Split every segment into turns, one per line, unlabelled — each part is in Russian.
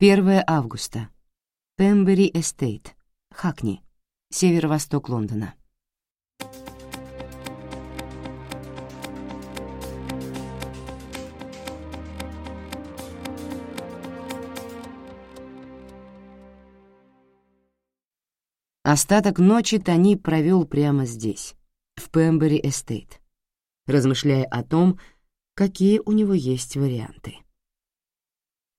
1 августа. Пембери Эстейт, Хакни, северо-восток Лондона. Остаток ночи Тони провел прямо здесь, в Пембери Эстейт, размышляя о том, какие у него есть варианты.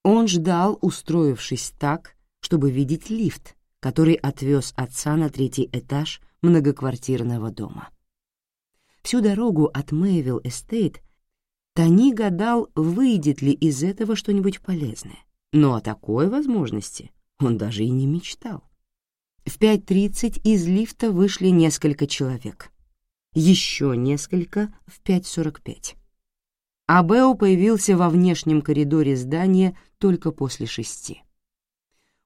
Он ждал, устроившись так, чтобы видеть лифт, который отвез отца на третий этаж многоквартирного дома. Всю дорогу от Мэйвилл Эстейт Тони гадал, выйдет ли из этого что-нибудь полезное, но о такой возможности он даже и не мечтал. В 5.30 из лифта вышли несколько человек. Еще несколько в 5.45. Абео появился во внешнем коридоре здания только после шести.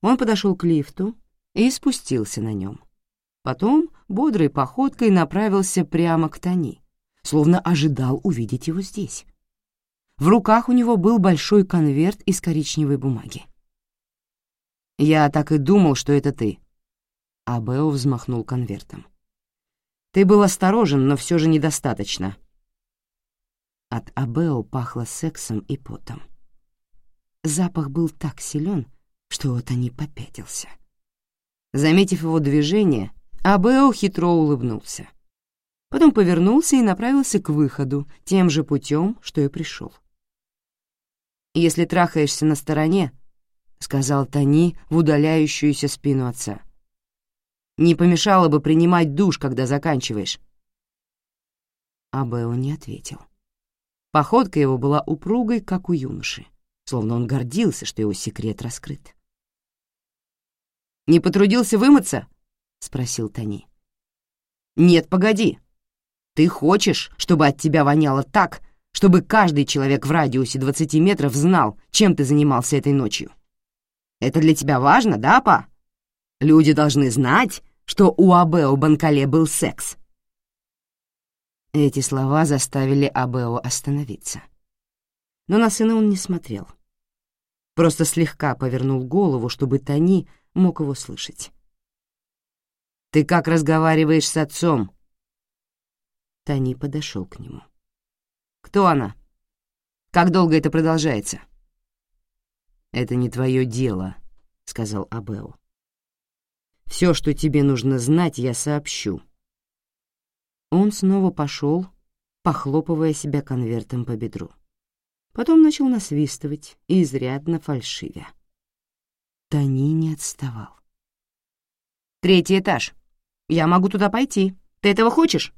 Он подошел к лифту и спустился на нем. Потом бодрой походкой направился прямо к Тони, словно ожидал увидеть его здесь. В руках у него был большой конверт из коричневой бумаги. «Я так и думал, что это ты», Абео взмахнул конвертом. «Ты был осторожен, но все же недостаточно». От Абео пахло сексом и потом. Запах был так силен, что вот они попятился. Заметив его движение, Абео хитро улыбнулся. Потом повернулся и направился к выходу тем же путем, что и пришел. «Если трахаешься на стороне», — сказал Тони в удаляющуюся спину отца, — не помешало бы принимать душ, когда заканчиваешь». Абео не ответил. Походка его была упругой, как у юноши, словно он гордился, что его секрет раскрыт. «Не потрудился вымыться?» — спросил Тони. «Нет, погоди. Ты хочешь, чтобы от тебя воняло так, чтобы каждый человек в радиусе 20 метров знал, чем ты занимался этой ночью? Это для тебя важно, да, па? Люди должны знать, что у Абео Банкале был секс. Эти слова заставили Абео остановиться. Но на сына он не смотрел. Просто слегка повернул голову, чтобы Тони мог его слышать. «Ты как разговариваешь с отцом?» Тони подошел к нему. «Кто она? Как долго это продолжается?» «Это не твое дело», — сказал Абео. Все, что тебе нужно знать, я сообщу». Он снова пошел, похлопывая себя конвертом по бедру. Потом начал насвистывать, изрядно фальшивя. Тони не отставал. «Третий этаж. Я могу туда пойти. Ты этого хочешь?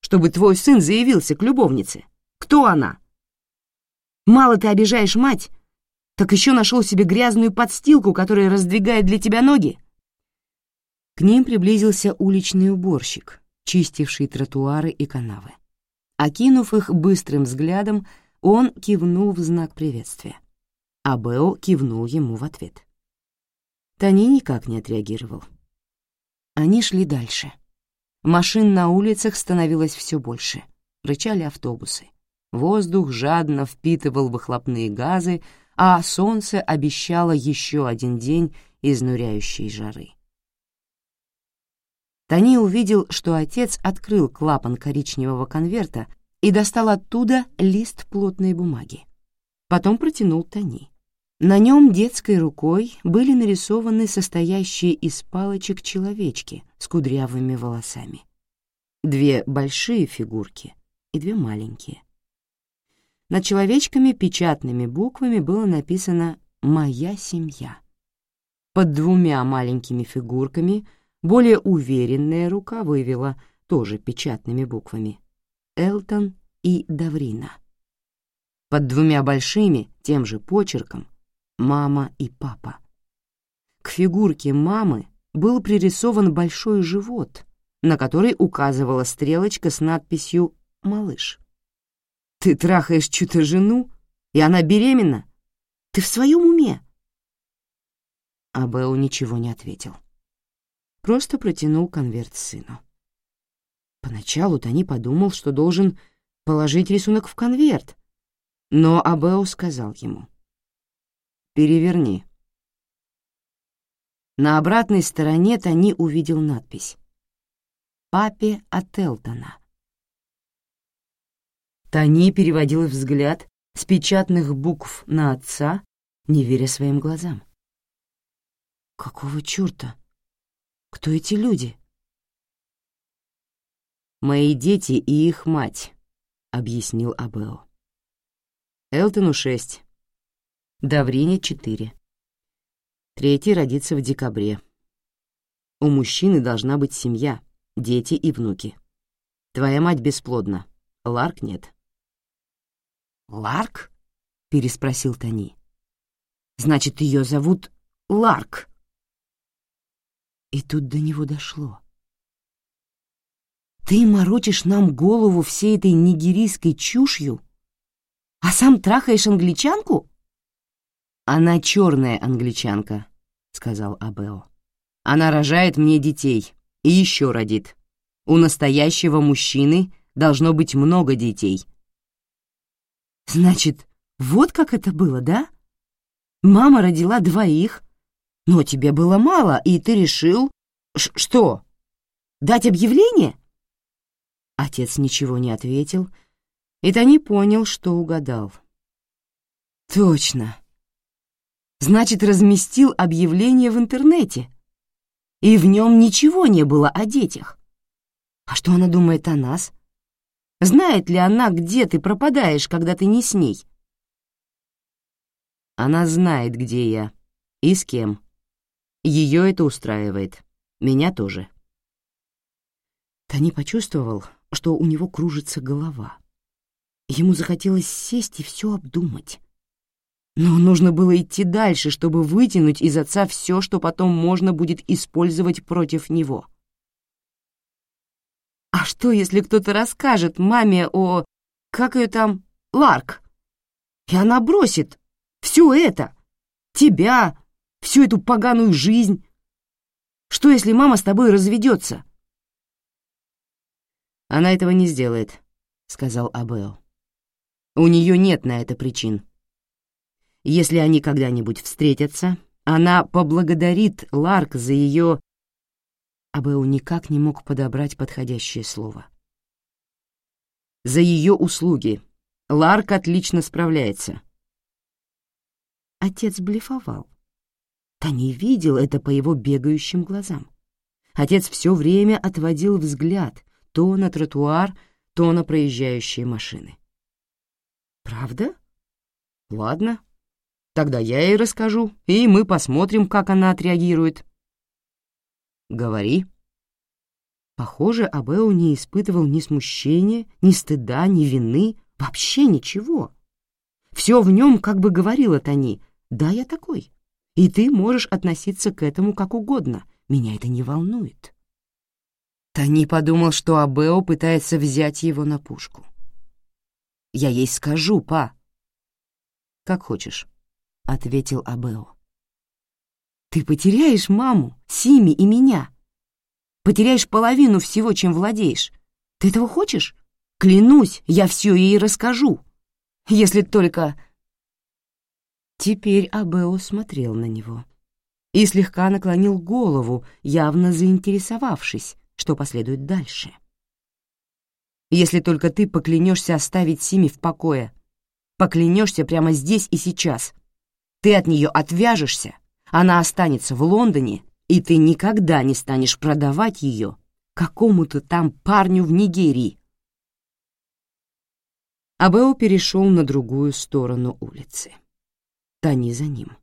Чтобы твой сын заявился к любовнице. Кто она? Мало ты обижаешь мать, так еще нашел себе грязную подстилку, которая раздвигает для тебя ноги. К ним приблизился уличный уборщик, чистивший тротуары и канавы. Окинув их быстрым взглядом, он кивнул в знак приветствия. А Бео кивнул ему в ответ. Тони никак не отреагировал. Они шли дальше. Машин на улицах становилось все больше. Рычали автобусы. Воздух жадно впитывал выхлопные газы, а солнце обещало еще один день изнуряющей жары. Тони увидел, что отец открыл клапан коричневого конверта и достал оттуда лист плотной бумаги. Потом протянул Тони. На нем детской рукой были нарисованы состоящие из палочек человечки с кудрявыми волосами. Две большие фигурки и две маленькие. Над человечками печатными буквами было написано «Моя семья». Под двумя маленькими фигурками — более уверенная рука вывела, тоже печатными буквами, Элтон и Даврина. Под двумя большими, тем же почерком, мама и папа. К фигурке мамы был пририсован большой живот, на который указывала стрелочка с надписью «Малыш». «Ты трахаешь чью-то жену, и она беременна? Ты в своем уме?» А Белл ничего не ответил просто протянул конверт сыну. Поначалу Тони подумал, что должен положить рисунок в конверт, но Абео сказал ему. «Переверни, На обратной стороне Тони увидел надпись «Папе от Элтона». Тони переводил взгляд с печатных букв на отца, не веря своим глазам. «Какого чёрта? Кто эти люди?» «Мои дети и их мать», — объяснил Абео. Элтону шесть, Даврине четыре. Третий родится в декабре. У мужчины должна быть семья, дети и внуки. Твоя мать бесплодна, Ларк нет. «Ларк?» — переспросил Тони. «Значит, ее зовут Ларк». И тут до него дошло. «Ты морочишь нам голову всей этой нигерийской чушью, а сам трахаешь англичанку?» «Она черная англичанка», — сказал Абео. «Она рожает мне детей и еще родит. У настоящего мужчины должно быть много детей». «Значит, вот как это было, да? Мама родила двоих, но тебе было мало, и ты решил... Ш что? Дать объявление?» Отец ничего не ответил, и Тони понял, что угадал. «Точно!» значит, разместил объявление в интернете. И в нем ничего не было о детях. А что она думает о нас? Знает ли она, где ты пропадаешь, когда ты не с ней? Она знает, где я и с кем. Ее это устраивает. Меня тоже. Тони почувствовал, что у него кружится голова. Ему захотелось сесть и все обдумать. Но нужно было идти дальше, чтобы вытянуть из отца все, что потом можно будет использовать против него. А что, если кто-то расскажет маме о... как ее там... Ларк? И она бросит все это, тебя, всю эту поганую жизнь. Что, если мама с тобой разведется? Она этого не сделает, — сказал Абео. У нее нет на это причин. Если они когда-нибудь встретятся, она поблагодарит Ларк за ее... Абеу никак не мог подобрать подходящее слово. За ее услуги. Ларк отлично справляется. Отец блефовал. Тони видел это по его бегающим глазам. Отец все время отводил взгляд то на тротуар, то на проезжающие машины. «Правда? Ладно, Тогда я ей расскажу, и мы посмотрим, как она отреагирует. Говори. Похоже, Абео не испытывал ни смущения, ни стыда, ни вины, вообще ничего. Все в нем как бы говорило Тони, да, я такой, и ты можешь относиться к этому как угодно, меня это не волнует. Тони подумал, что Абео пытается взять его на пушку. «Я ей скажу, па». «Как хочешь» ответил Абео. «Ты потеряешь маму, Сими и меня. Потеряешь половину всего, чем владеешь. Ты этого хочешь? Клянусь, я все ей расскажу. Если только...» Теперь Абео смотрел на него и слегка наклонил голову, явно заинтересовавшись, что последует дальше. «Если только ты поклянешься оставить Сими в покое, поклянешься прямо здесь и сейчас, ты от нее отвяжешься, она останется в Лондоне, и ты никогда не станешь продавать ее какому-то там парню в Нигерии. Абео перешел на другую сторону улицы. Тони за ним.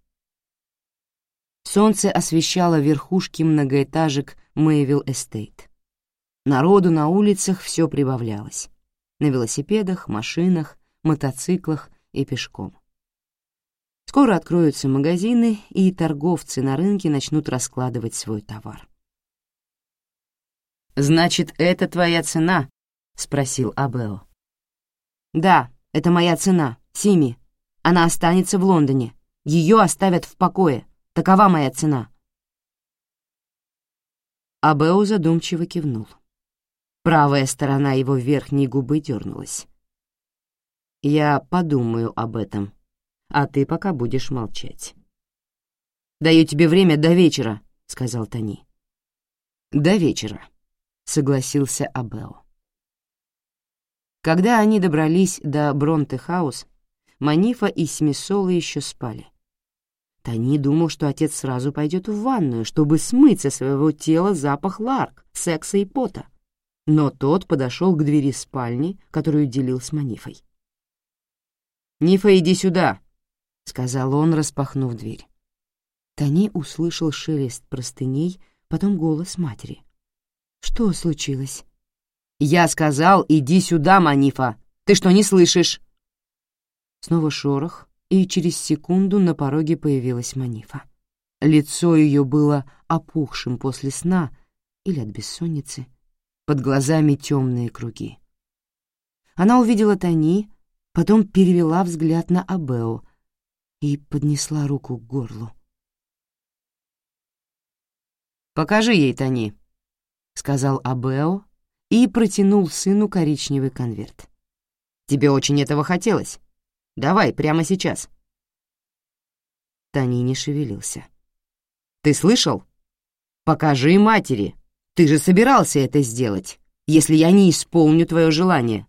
Солнце освещало верхушки многоэтажек Мэйвилл Эстейт. Народу на улицах все прибавлялось. На велосипедах, машинах, мотоциклах и пешком. Скоро откроются магазины, и торговцы на рынке начнут раскладывать свой товар. «Значит, это твоя цена?» — спросил Абео. «Да, это моя цена, Сими. Она останется в Лондоне. Ее оставят в покое. Такова моя цена». Абео задумчиво кивнул. Правая сторона его верхней губы дернулась. «Я подумаю об этом», а ты пока будешь молчать. Даю тебе время до вечера, — сказал Тони. «До вечера», — согласился Абео. Когда они добрались до Бронте-хаус, Манифа и Смисола еще спали. Тони думал, что отец сразу пойдет в ванную, чтобы смыть со своего тела запах ларк, секса и пота. Но тот подошел к двери спальни, которую делил с Манифой. «Нифа, иди сюда!» — сказал он, распахнув дверь. Тони услышал шелест простыней, потом голос матери. «Что случилось?» «Я сказал, иди сюда, Манифа! Ты что, не слышишь?» Снова шорох, и через секунду на пороге появилась Манифа. Лицо ее было опухшим после сна или от бессонницы, под глазами темные круги. Она увидела Тони, потом перевела взгляд на Абео и поднесла руку к горлу. «Покажи ей, Тони», — сказал Абео и протянул сыну коричневый конверт. «Тебе очень этого хотелось. Давай, прямо сейчас». Тони не шевелился. «Ты слышал? Покажи матери. Ты же собирался это сделать, если я не исполню твое желание».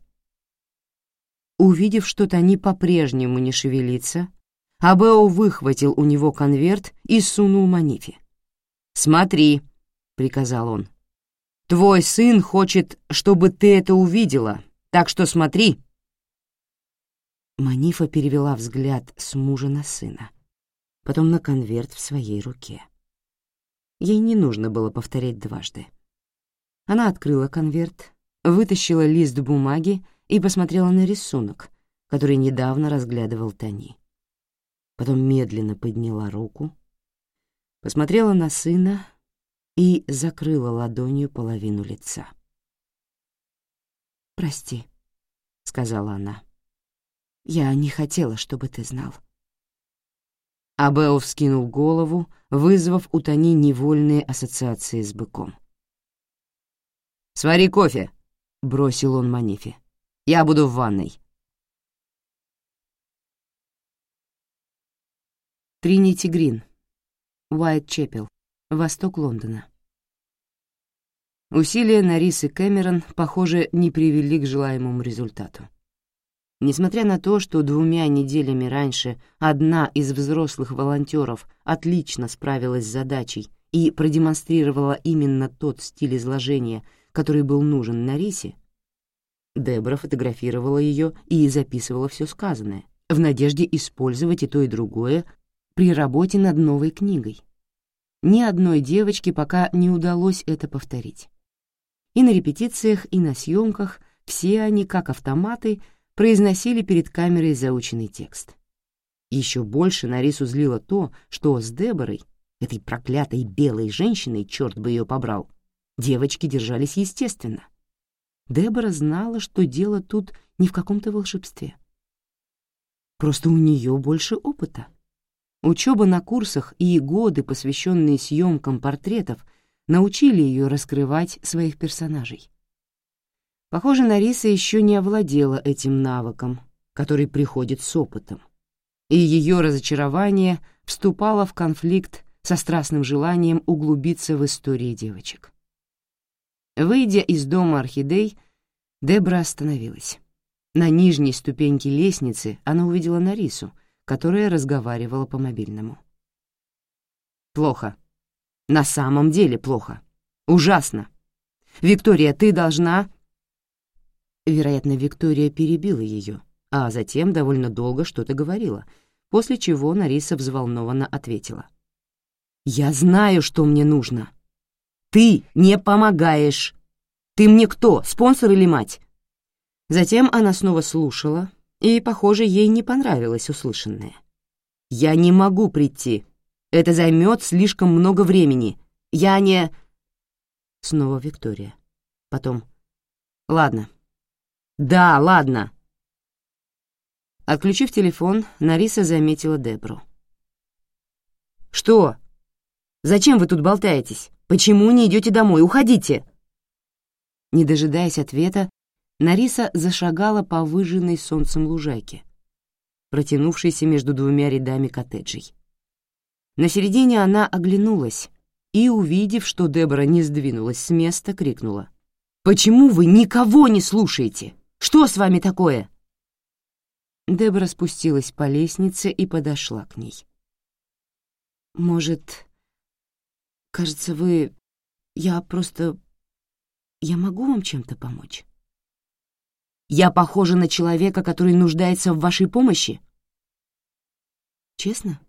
Увидев, что Тони по-прежнему не шевелится, Абео выхватил у него конверт и сунул Манифе. «Смотри», — приказал он. «Твой сын хочет, чтобы ты это увидела, так что смотри». Манифа перевела взгляд с мужа на сына, потом на конверт в своей руке. Ей не нужно было повторять дважды. Она открыла конверт, вытащила лист бумаги и посмотрела на рисунок, который недавно разглядывал Тони. Потом медленно подняла руку, посмотрела на сына и закрыла ладонью половину лица. «Прости», — сказала она. «Я не хотела, чтобы ты знал». Абео вскинул голову, вызвав у Тони невольные ассоциации с быком. «Свари кофе», — бросил он Манифе. «Я буду в ванной». Тринити Грин, Уайт-Чепел, восток Лондона. Усилия Нарисы Кэмерон, похоже, не привели к желаемому результату. Несмотря на то, что двумя неделями раньше одна из взрослых волонтеров отлично справилась с задачей и продемонстрировала именно тот стиль изложения, который был нужен Нарисе, Дебра фотографировала ее и записывала все сказанное, в надежде использовать и то, и другое при работе над новой книгой. Ни одной девочке пока не удалось это повторить. И на репетициях, и на съемках все они, как автоматы, произносили перед камерой заученный текст. Еще больше Нарису злило то, что с Деборой, этой проклятой белой женщиной, черт бы ее побрал, девочки держались естественно. Дебора знала, что дело тут не в каком-то волшебстве. Просто у нее больше опыта. Учеба на курсах и годы, посвященные съемкам портретов, научили ее раскрывать своих персонажей. Похоже, Нариса еще не овладела этим навыком, который приходит с опытом, и ее разочарование вступало в конфликт со страстным желанием углубиться в истории девочек. Выйдя из дома орхидей, Дебра остановилась. На нижней ступеньке лестницы она увидела Нарису — которая разговаривала по мобильному. «Плохо. На самом деле плохо. Ужасно. Виктория, ты должна...» Вероятно, Виктория перебила ее, а затем довольно долго что-то говорила, после чего Нариса взволнованно ответила. «Я знаю, что мне нужно. Ты не помогаешь. Ты мне кто, спонсор или мать?» Затем она снова слушала, и, похоже, ей не понравилось услышанное. «Я не могу прийти. Это займет слишком много времени. Я не...» Снова Виктория. Потом. «Ладно. Да, ладно». Отключив телефон, Нариса заметила Дебру. «Что? Зачем вы тут болтаетесь? Почему не идете домой? Уходите!» Не дожидаясь ответа, Нариса зашагала по выжженной солнцем лужайке, протянувшейся между двумя рядами коттеджей. На середине она оглянулась и, увидев, что Дебора не сдвинулась с места, крикнула. «Почему вы никого не слушаете? Что с вами такое?» Дебора спустилась по лестнице и подошла к ней. «Может, кажется, вы... Я просто... Я могу вам чем-то помочь?» «Я похожа на человека, который нуждается в вашей помощи?» «Честно?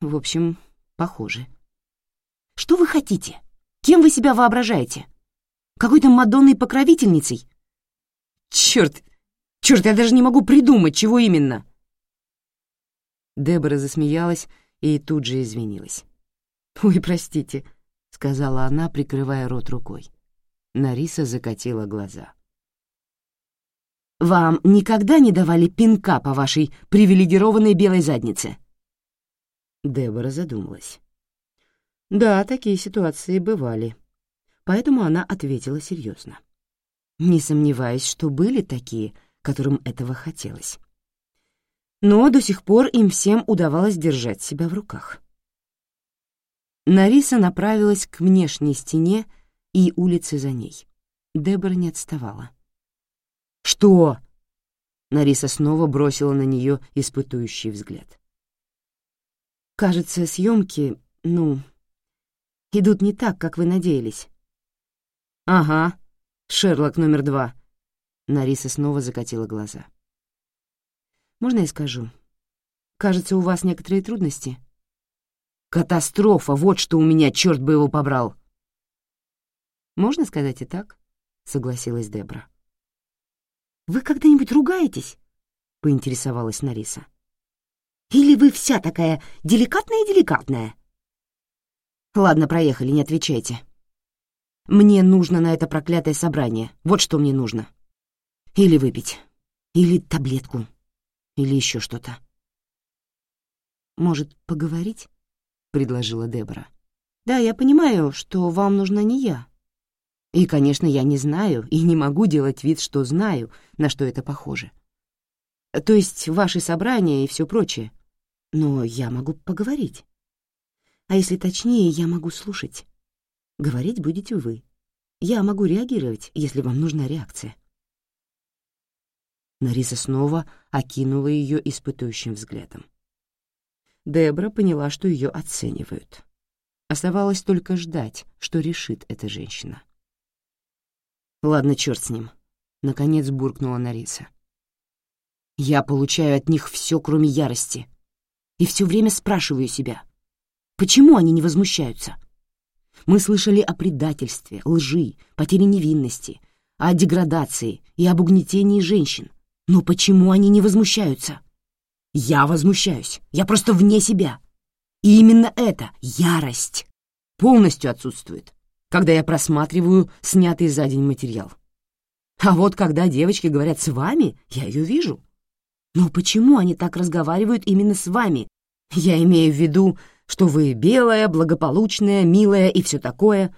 В общем, похоже». Что вы хотите? Кем вы себя воображаете? Какой-то Мадонной покровительницей? Черт, черт, я даже не могу придумать, чего именно. Дебора засмеялась и тут же извинилась. «Ой, простите», — сказала она, прикрывая рот рукой. Нариса закатила глаза. «Вам никогда не давали пинка по вашей привилегированной белой заднице?» Дебора задумалась. Да, такие ситуации бывали. Поэтому она ответила серьезно. Не сомневаюсь, что были такие, которым этого хотелось. Но до сих пор им всем удавалось держать себя в руках. Нариса направилась к внешней стене и улице за ней. Дебора не отставала. «Что?» Нариса снова бросила на нее испытующий взгляд. «Кажется, съемки, ну, идут не так, как вы надеялись». «Ага, Шерлок номер два». Нариса снова закатила глаза. «Можно я скажу? Кажется, у вас некоторые трудности». «Катастрофа! Вот что у меня, черт бы его побрал!» «Можно сказать и так», — согласилась Дебра. «Вы когда-нибудь ругаетесь?» — поинтересовалась Нариса. «Или вы вся такая деликатная-деликатная?» Ладно, проехали, не отвечайте. Мне нужно на это проклятое собрание. Вот что мне нужно. Или выпить. Или таблетку. Или еще что-то. «Может, поговорить?» — предложила Дебора. «Да, я понимаю, что вам нужна не я. И, конечно, я не знаю и не могу делать вид, что знаю, на что это похоже. То есть ваши собрания и все прочее. Но я могу поговорить. А если точнее, я могу слушать. Говорить будете вы. Я могу реагировать, если вам нужна реакция. Нариса снова окинула ее испытующим взглядом. Дебра поняла, что ее оценивают. Оставалось только ждать, что решит эта женщина. «Ладно, черт с ним», — наконец буркнула Нариса. «Я получаю от них все, кроме ярости, и все время спрашиваю себя, Почему они не возмущаются? Мы слышали о предательстве, лжи, потере невинности, о деградации и об угнетении женщин. Но почему они не возмущаются? Я возмущаюсь. Я просто вне себя. И именно это, ярость, полностью отсутствует, когда я просматриваю снятый за день материал. А вот когда девочки говорят с вами, я ее вижу. Но почему они так разговаривают именно с вами? Я имею в виду что вы белая, благополучная, милая и все такое.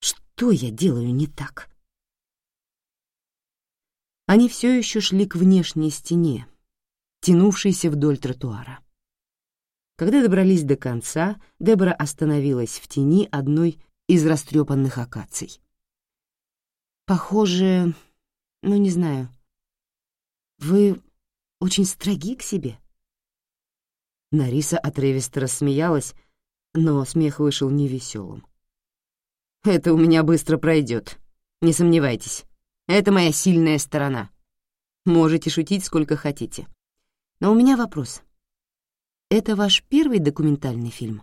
Что я делаю не так? Они все еще шли к внешней стене, тянувшейся вдоль тротуара. Когда добрались до конца, Дебора остановилась в тени одной из растрепанных акаций. «Похоже, ну, не знаю, вы очень строги к себе?» Нариса отрывисто рассмеялась, но смех вышел невеселым. «Это у меня быстро пройдет, не сомневайтесь. Это моя сильная сторона. Можете шутить сколько хотите. Но у меня вопрос. Это ваш первый документальный фильм?»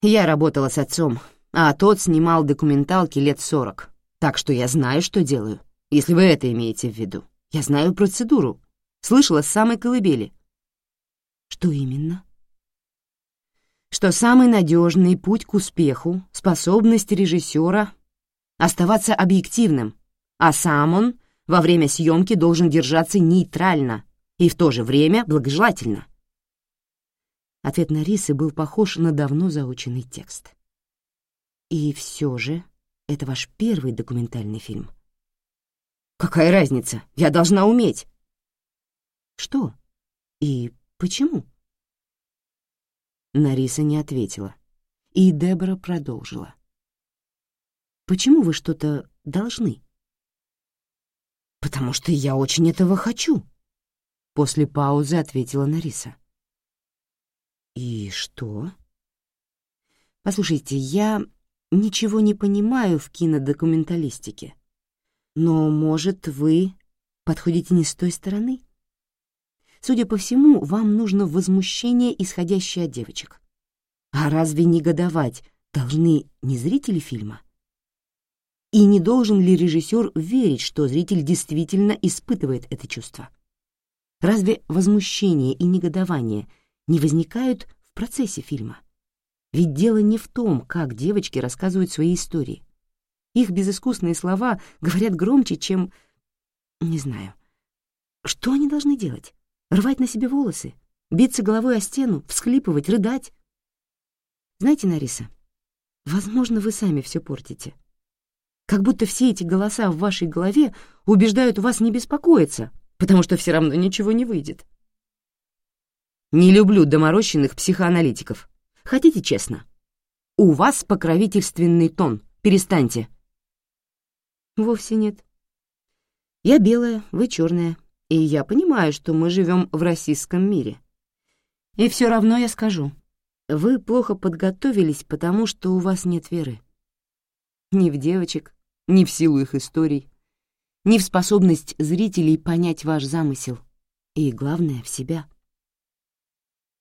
Я работала с отцом, а тот снимал документалки лет сорок, так что я знаю, что делаю, если вы это имеете в виду. Я знаю процедуру, слышала с самой колыбели — что именно? Что самый надежный путь к успеху — способность режиссера оставаться объективным, а сам он во время съемки должен держаться нейтрально и в то же время благожелательно. Ответ Нарисы был похож на давно заученный текст. И все же это ваш первый документальный фильм. Какая разница? Я должна уметь. Что? И Почему? Нариса не ответила, и Дебора продолжила. «Почему вы что-то должны?» «Потому что я очень этого хочу», — после паузы ответила Нариса. «И что?» «Послушайте, я ничего не понимаю в кинодокументалистике, но, может, вы подходите не с той стороны?» Судя по всему, вам нужно возмущение, исходящее от девочек. А разве негодовать должны не зрители фильма? И не должен ли режиссер верить, что зритель действительно испытывает это чувство? Разве возмущение и негодование не возникают в процессе фильма? Ведь дело не в том, как девочки рассказывают свои истории. Их безыскусные слова говорят громче, чем... Не знаю. Что они должны делать? Рвать на себе волосы? Биться головой о стену? Всхлипывать? Рыдать? Знаете, Нариса, возможно, вы сами все портите. Как будто все эти голоса в вашей голове убеждают вас не беспокоиться, потому что все равно ничего не выйдет. Не люблю доморощенных психоаналитиков. Хотите честно? У вас покровительственный тон. Перестаньте. Вовсе нет. Я белая, вы черная, и я понимаю, что мы живем в российском мире. И все равно я скажу, вы плохо подготовились, потому что у вас нет веры. Ни в девочек, ни в силу их историй, ни в способность зрителей понять ваш замысел. И главное, в себя.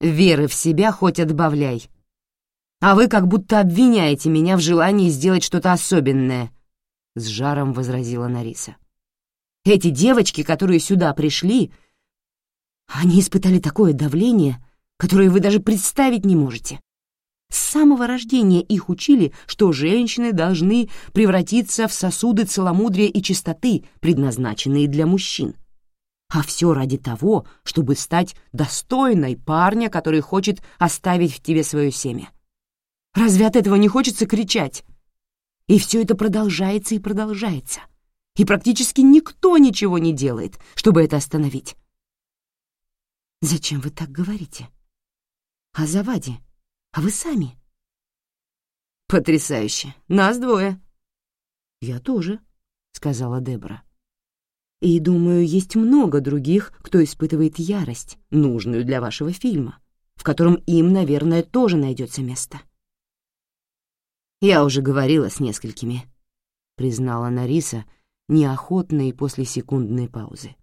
Веры в себя хоть отбавляй. А вы как будто обвиняете меня в желании сделать что-то особенное, — с жаром возразила Нариса. Эти девочки, которые сюда пришли, они испытали такое давление, которое вы даже представить не можете. С самого рождения их учили, что женщины должны превратиться в сосуды целомудрия и чистоты, предназначенные для мужчин. А все ради того, чтобы стать достойной парня, который хочет оставить в тебе свое семя. Разве от этого не хочется кричать? И все это продолжается и продолжается. И практически никто ничего не делает, чтобы это остановить. Зачем вы так говорите? О заваде. А вы сами? Потрясающе. Нас двое. Я тоже, сказала Дебора. И думаю, есть много других, кто испытывает ярость, нужную для вашего фильма, в котором им, наверное, тоже найдется место. Я уже говорила с несколькими, признала Нариса, неохотно и после секундной паузы.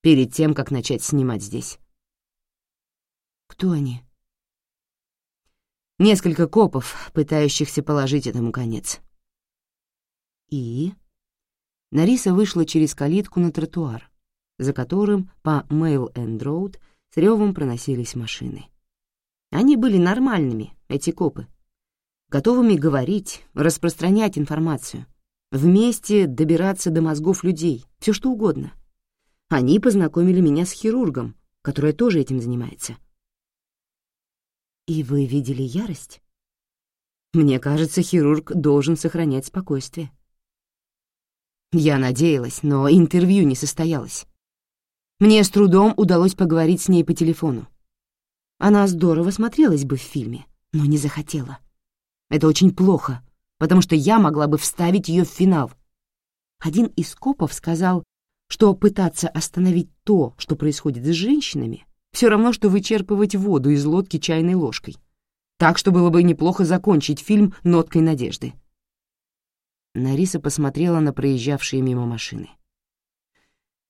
Перед тем, как начать снимать здесь. Кто они? Несколько копов, пытающихся положить этому конец. И... Нариса вышла через калитку на тротуар, за которым по Мейл-Энд-Роуд с ревом проносились машины. Они были нормальными, эти копы, готовыми говорить, распространять информацию, вместе добираться до мозгов людей, все что угодно. Они познакомили меня с хирургом, который тоже этим занимается. И вы видели ярость? Мне кажется, хирург должен сохранять спокойствие. Я надеялась, но интервью не состоялось. Мне с трудом удалось поговорить с ней по телефону. Она здорово смотрелась бы в фильме, но не захотела. Это очень плохо, потому что я могла бы вставить ее в финал. Один из копов сказал, что пытаться остановить то, что происходит с женщинами, все равно, что вычерпывать воду из лодки чайной ложкой. Так что было бы неплохо закончить фильм ноткой надежды. Нариса посмотрела на проезжавшие мимо машины.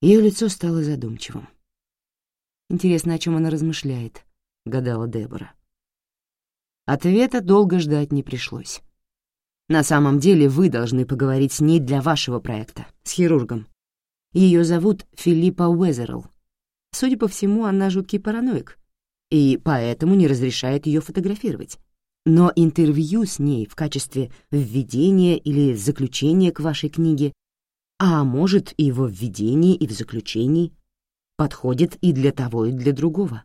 Ее лицо стало задумчивым. «Интересно, о чем она размышляет», — гадала Дебора. Ответа долго ждать не пришлось. На самом деле вы должны поговорить с ней для вашего проекта, с хирургом. Ее зовут Филиппа Уэзерл. Судя по всему, она жуткий параноик, и поэтому не разрешает ее фотографировать. Но интервью с ней в качестве введения или заключения к вашей книге, а может и во введении и в заключении, подходит и для того, и для другого.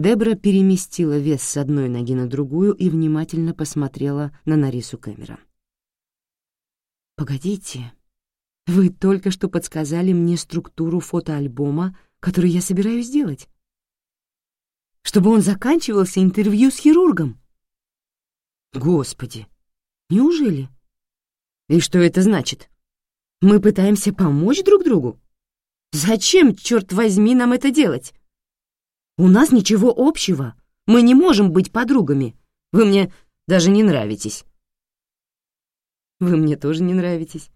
Дебра переместила вес с одной ноги на другую и внимательно посмотрела на Нарису Кэмерон. «Погодите, вы только что подсказали мне структуру фотоальбома, который я собираюсь сделать. Чтобы он заканчивался интервью с хирургом. Господи, неужели? И что это значит? Мы пытаемся помочь друг другу? Зачем, черт возьми, нам это делать? У нас ничего общего. Мы не можем быть подругами. Вы мне даже не нравитесь. Вы мне тоже не нравитесь.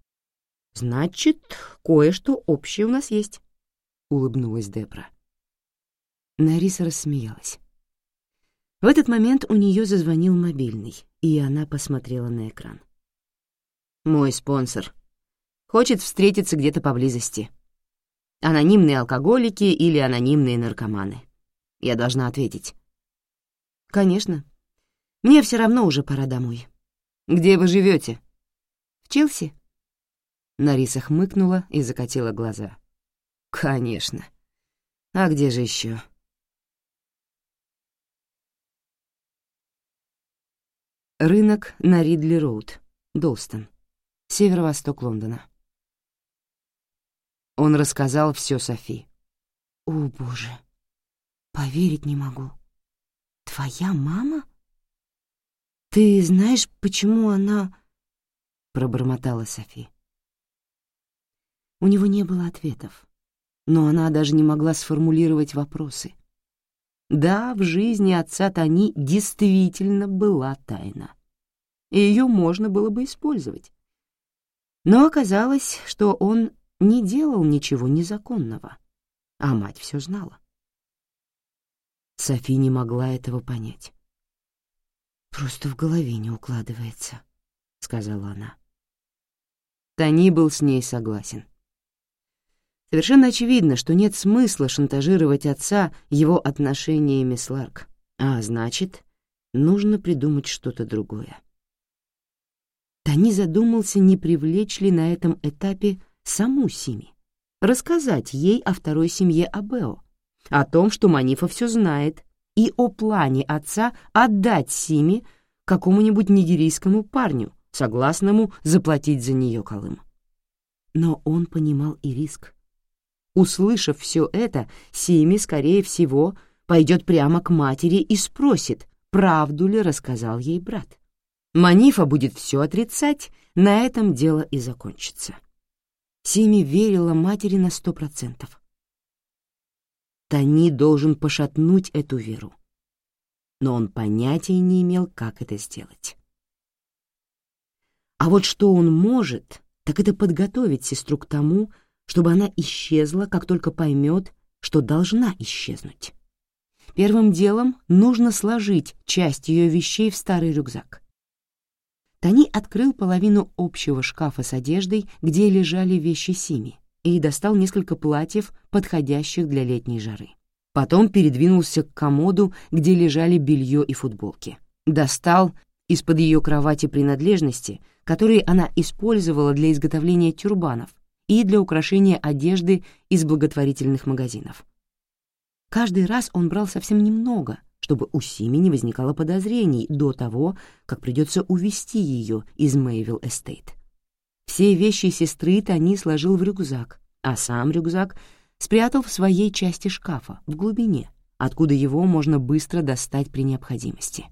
Значит, кое-что общее у нас есть, — улыбнулась Дебра. Нариса рассмеялась. В этот момент у нее зазвонил мобильный, и она посмотрела на экран. «Мой спонсор. Хочет встретиться где-то поблизости. Анонимные алкоголики или анонимные наркоманы. Я должна ответить». «Конечно. Мне все равно уже пора домой. Где вы живете? «В Челси?» Нариса хмыкнула и закатила глаза. «Конечно. А где же еще? Рынок на Ридли-Роуд, Долстон, северо-восток Лондона. Он рассказал все Софи. «О, боже, поверить не могу. Твоя мама? Ты знаешь, почему она...» — пробормотала Софи. У него не было ответов, но она даже не могла сформулировать вопросы. Да, в жизни отца Тони действительно была тайна, и ее можно было бы использовать. Но оказалось, что он не делал ничего незаконного, а мать все знала. Софи не могла этого понять. «Просто в голове не укладывается», — сказала она. Тони был с ней согласен. Совершенно очевидно, что нет смысла шантажировать отца его отношениями с Ларк, а значит, нужно придумать что-то другое. Тони задумался, не привлечь ли на этом этапе саму Сими, рассказать ей о второй семье Абео, о том, что Манифа все знает, и о плане отца отдать Сими какому-нибудь нигерийскому парню, согласному заплатить за нее Колым. Но он понимал и риск. Услышав все это, Сими, скорее всего, пойдет прямо к матери и спросит, правду ли рассказал ей брат. Манифа будет все отрицать, на этом дело и закончится. Сими верила матери на сто процентов. Тони должен пошатнуть эту веру. Но он понятия не имел, как это сделать. А вот что он может, так это подготовить сестру к тому, чтобы она исчезла, как только поймет, что должна исчезнуть. Первым делом нужно сложить часть ее вещей в старый рюкзак. Тони открыл половину общего шкафа с одеждой, где лежали вещи Сими, и достал несколько платьев, подходящих для летней жары. Потом передвинулся к комоду, где лежали белье и футболки. Достал из-под ее кровати принадлежности, которые она использовала для изготовления тюрбанов, и для украшения одежды из благотворительных магазинов. Каждый раз он брал совсем немного, чтобы у Сими не возникало подозрений до того, как придется увести ее из Мэйвилл Эстейт. Все вещи сестры Тони сложил в рюкзак, а сам рюкзак спрятал в своей части шкафа, в глубине, откуда его можно быстро достать при необходимости.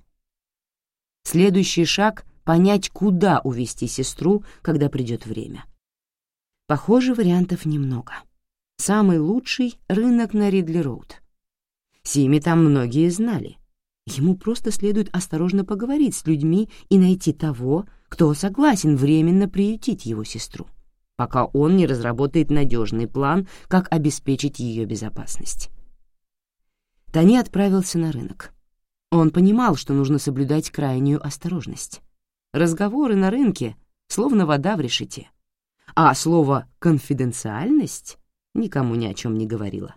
Следующий шаг — понять, куда увести сестру, когда придет время. Похоже, вариантов немного. Самый лучший — рынок на Ридли-Роуд. Сими там многие знали. Ему просто следует осторожно поговорить с людьми и найти того, кто согласен временно приютить его сестру, пока он не разработает надежный план, как обеспечить ее безопасность. Тони отправился на рынок. Он понимал, что нужно соблюдать крайнюю осторожность. Разговоры на рынке словно вода в решете — а слово «конфиденциальность» никому ни о чем не говорило.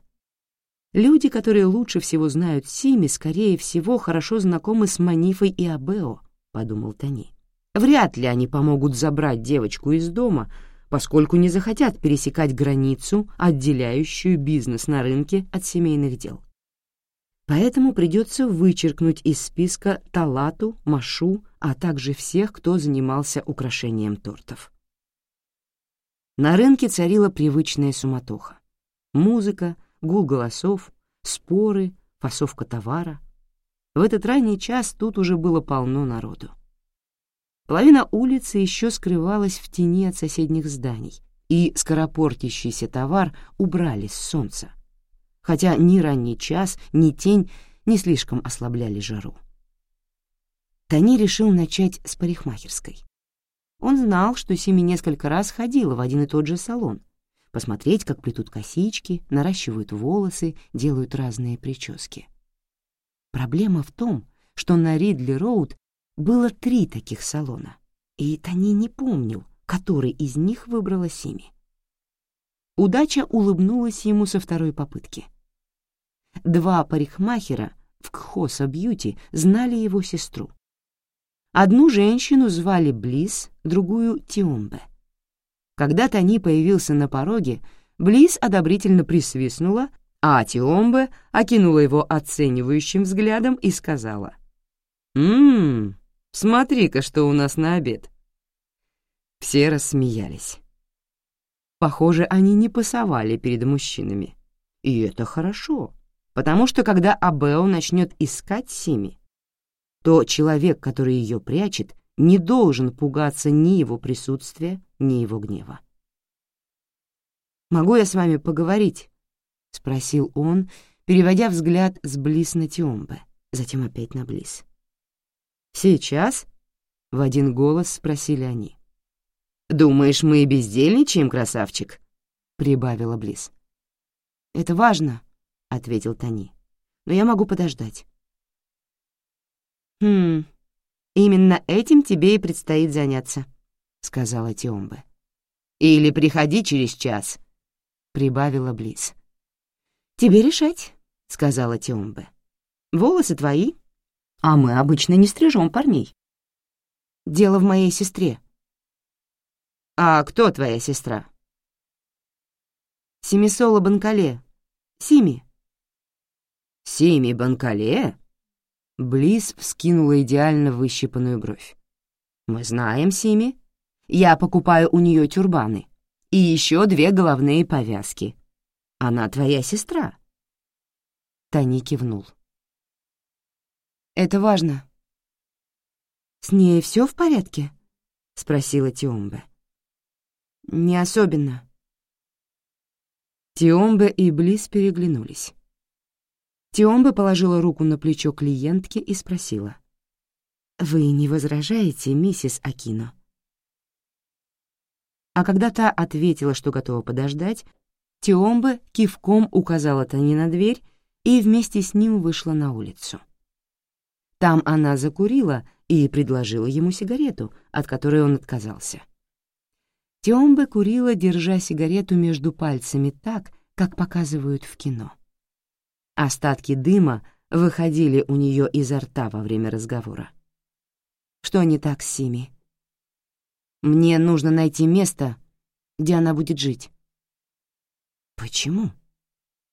Люди, которые лучше всего знают Сими, скорее всего, хорошо знакомы с Манифой и Абео, — подумал Тони. Вряд ли они помогут забрать девочку из дома, поскольку не захотят пересекать границу, отделяющую бизнес на рынке от семейных дел. Поэтому придется вычеркнуть из списка Талату, Машу, а также всех, кто занимался украшением тортов. На рынке царила привычная суматоха. Музыка, гул голосов, споры, фасовка товара. В этот ранний час тут уже было полно народу. Половина улицы еще скрывалась в тени от соседних зданий, и скоропортящийся товар убрали с солнца, хотя ни ранний час, ни тень не слишком ослабляли жару. Тони решил начать с парикмахерской. Он знал, что Сими несколько раз ходила в один и тот же салон, посмотреть, как плетут косички, наращивают волосы, делают разные прически. Проблема в том, что на Ридли-Роуд было три таких салона, и Тони не помнил, который из них выбрала Сими. Удача улыбнулась ему со второй попытки. Два парикмахера в Кхоса Бьюти знали его сестру. Одну женщину звали Близ, другую — Тиомбе. Когда Тони появился на пороге, Близ одобрительно присвистнула, а Тиомбе окинула его оценивающим взглядом и сказала, «Ммм, смотри-ка, что у нас на обед». Все рассмеялись. Похоже, они не пасовали перед мужчинами. И это хорошо, потому что когда Абео начнет искать Сими, то человек, который ее прячет, не должен пугаться ни его присутствия, ни его гнева. «Могу я с вами поговорить?» — спросил он, переводя взгляд с Близ на Тиомбе, затем опять на Близ. «Сейчас?» — в один голос спросили они. «Думаешь, мы бездельничаем, красавчик?» — прибавила Близ. «Это важно», — ответил Тони. «Но я могу подождать». «Хм, именно этим тебе и предстоит заняться», — сказала Тиомбе. «Или приходи через час», — прибавила Близ. «Тебе решать», — сказала Тиомбе. «Волосы твои, а мы обычно не стрижем парней». «Дело в моей сестре», «А кто твоя сестра?» «Семисола Банкале. Сими». «Сими Банкале?» Близ вскинула идеально выщипанную бровь. «Мы знаем Сими. Я покупаю у нее тюрбаны. И еще две головные повязки. Она твоя сестра». Тони кивнул. «Это важно». «С ней все в порядке?» — спросила Тиомбе. «Не особенно». Тиомбе и Близ переглянулись. Тиомбе положила руку на плечо клиентки и спросила. «Вы не возражаете, миссис Акино?» А когда та ответила, что готова подождать, Тиомбе кивком указала Тони на дверь и вместе с ним вышла на улицу. Там она закурила и предложила ему сигарету, от которой он отказался. Тёмбе курила, держа сигарету между пальцами так, как показывают в кино. Остатки дыма выходили у нее изо рта во время разговора. «Что не так с Сими?» «Мне нужно найти место, где она будет жить». «Почему?»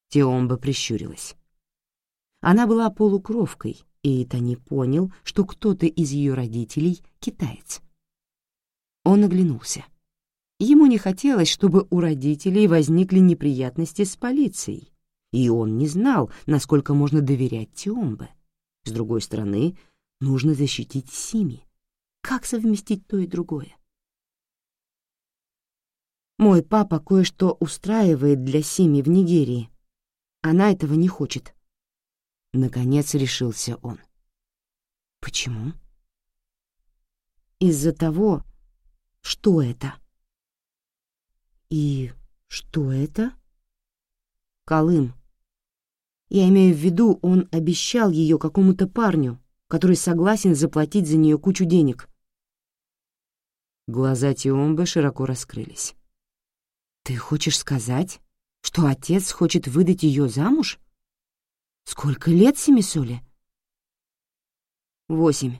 Теомба прищурилась. Она была полукровкой, и Тони понял, что кто-то из ее родителей — китаец. Он оглянулся. Ему не хотелось, чтобы у родителей возникли неприятности с полицией, и он не знал, насколько можно доверять Тиомбе. С другой стороны, нужно защитить Сими. Как совместить то и другое? Мой папа кое-что устраивает для Сими в Нигерии. Она этого не хочет. Наконец решился он. Почему? Из-за того, что это. И что это? Колым. Я имею в виду, он обещал ее какому-то парню, который согласен заплатить за нее кучу денег. Глаза Тиомбы широко раскрылись. «Ты хочешь сказать, что отец хочет выдать ее замуж? Сколько лет Семисоле?» «Восемь».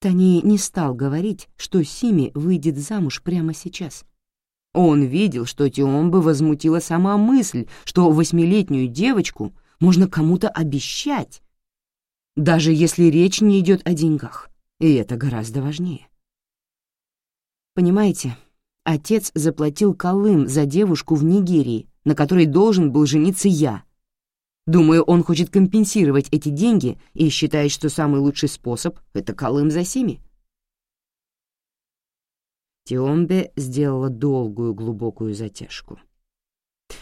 Тони не стал говорить, что Сими выйдет замуж прямо сейчас. Он видел, что Тиомбы возмутила сама мысль, что восьмилетнюю девочку можно кому-то обещать, даже если речь не идет о деньгах, и это гораздо важнее. Понимаете, отец заплатил Колым за девушку в Нигерии, на которой должен был жениться я. Думаю, он хочет компенсировать эти деньги и считает, что самый лучший способ — это Колым за Сими. Тиомбе сделала долгую глубокую затяжку.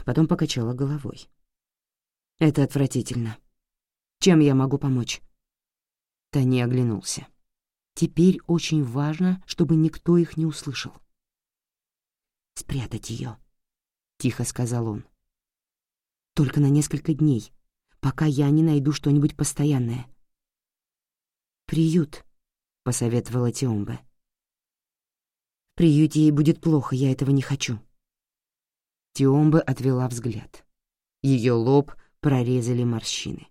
Потом покачала головой. «Это отвратительно. Чем я могу помочь?» Тони оглянулся. «Теперь очень важно, чтобы никто их не услышал». «Спрятать ее», — тихо сказал он. «Только на несколько дней, пока я не найду что-нибудь постоянное». «Приют», — посоветовала Тиомбе приюте ей будет плохо, я этого не хочу». Тиомба отвела взгляд. Ее лоб прорезали морщины.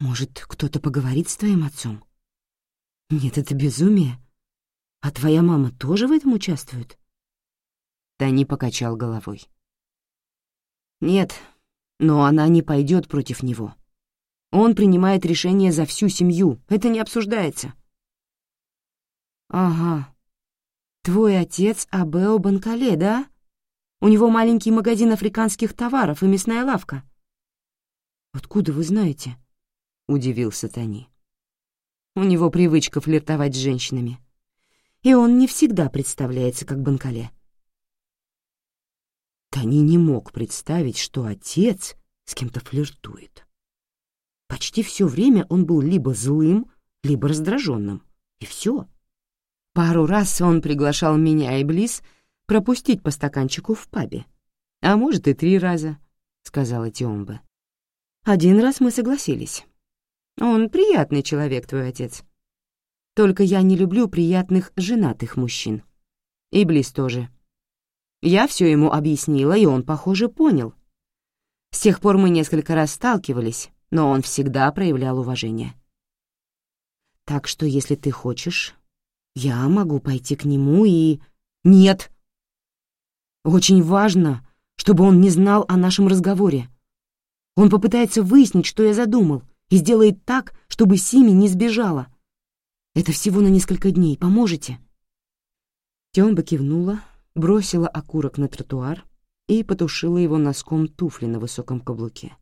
«Может, кто-то поговорит с твоим отцом?» «Нет, это безумие. А твоя мама тоже в этом участвует?» Тани покачал головой. «Нет, но она не пойдет против него. Он принимает решение за всю семью, это не обсуждается». «Ага, «Твой отец Абео Банкале, да? У него маленький магазин африканских товаров и мясная лавка». «Откуда вы знаете?» — удивился Тони. «У него привычка флиртовать с женщинами. И он не всегда представляется как Банкале». Тони не мог представить, что отец с кем-то флиртует. Почти все время он был либо злым, либо раздраженным, и все. Пару раз он приглашал меня и Близ пропустить по стаканчику в пабе. А может, и три раза, — сказала Тиомба. Один раз мы согласились. Он приятный человек, твой отец. Только я не люблю приятных женатых мужчин. И Близ тоже. Я все ему объяснила, и он, похоже, понял. С тех пор мы несколько раз сталкивались, но он всегда проявлял уважение. Так что, если ты хочешь, я могу пойти к нему и... Нет. Очень важно, чтобы он не знал о нашем разговоре. Он попытается выяснить, что я задумал, и сделает так, чтобы Сими не сбежала. Это всего на несколько дней. Поможете?» Тёмба кивнула, бросила окурок на тротуар и потушила его носком туфли на высоком каблуке.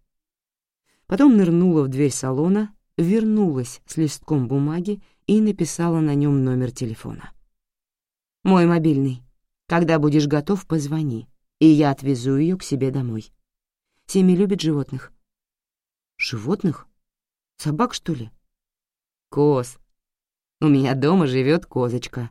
Потом нырнула в дверь салона, вернулась с листком бумаги и написала на нем номер телефона. «Мой мобильный. Когда будешь готов, позвони, и я отвезу ее к себе домой. Семи любит животных». «Животных? Собак, что ли?» «Коз. У меня дома живет козочка»,